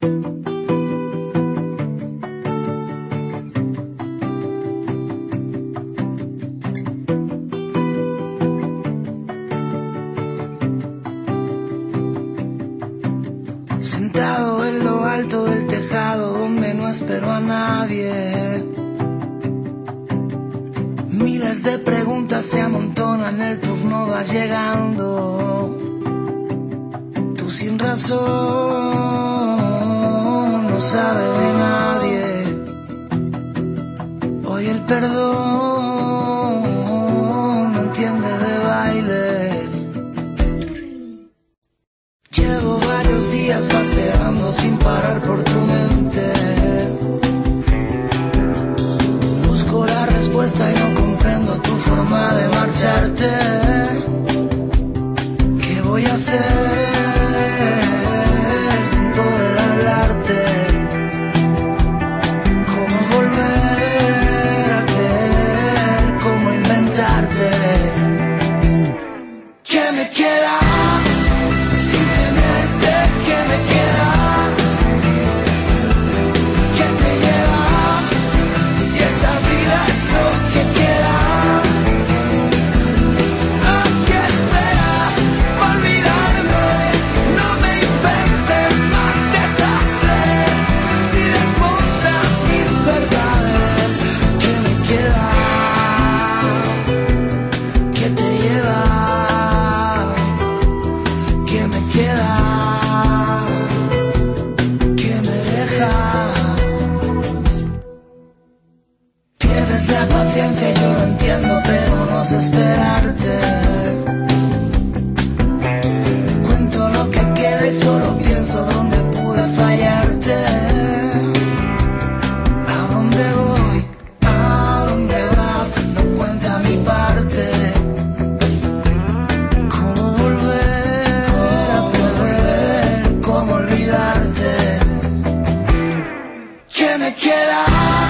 Sentado en lo alto del tejado donde no espero a nadie. Miles de preguntas se amontonan, el turno va llegando. Tú sin razón no sabe de nadie. Hoy el perdón no entiende de bailes. Llevo varios días paseando sin parar por tu mente. Busco la respuesta y no comprendo tu forma de marcharte. ¿Qué voy a hacer? queda La paciencia yo lo entiendo, pero no sé esperarte. Cuento lo que queda y solo pienso dónde pude fallarte. ¿A dónde voy? ¿A dónde vas? No cuenta mi parte. ¿Cómo volver a perder? ¿Cómo olvidarte? ¿Qué me queda?